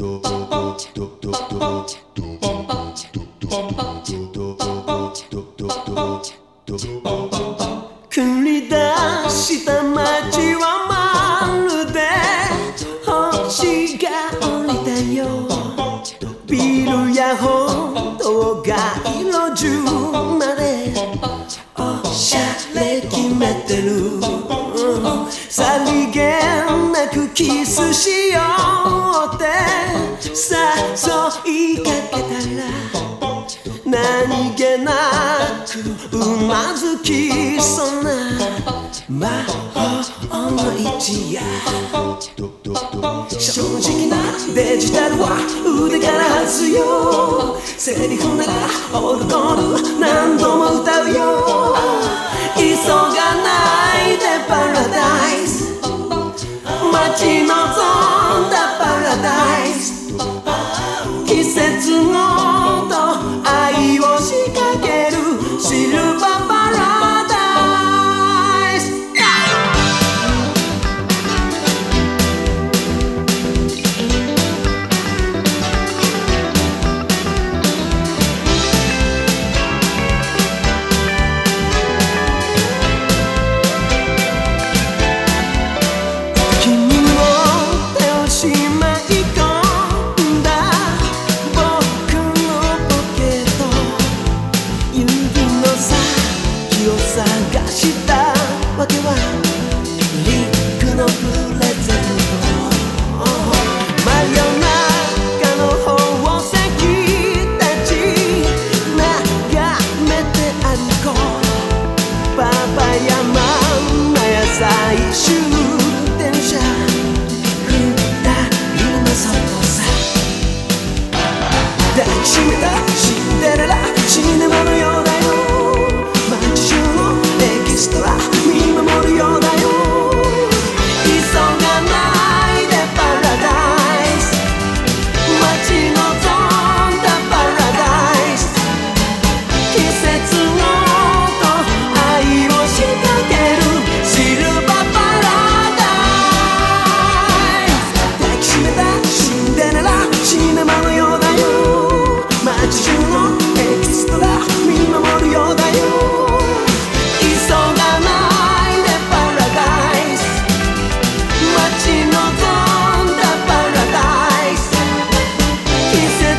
繰り出した街はまるで星が降りたよビルや歩道が色中まで。おしゃれ決めてる。さりげ誘いかけたら何気なくうまずきそうな魔法の一夜正直なデジタルは腕から外すよ。セリフなら踊る何 to 季節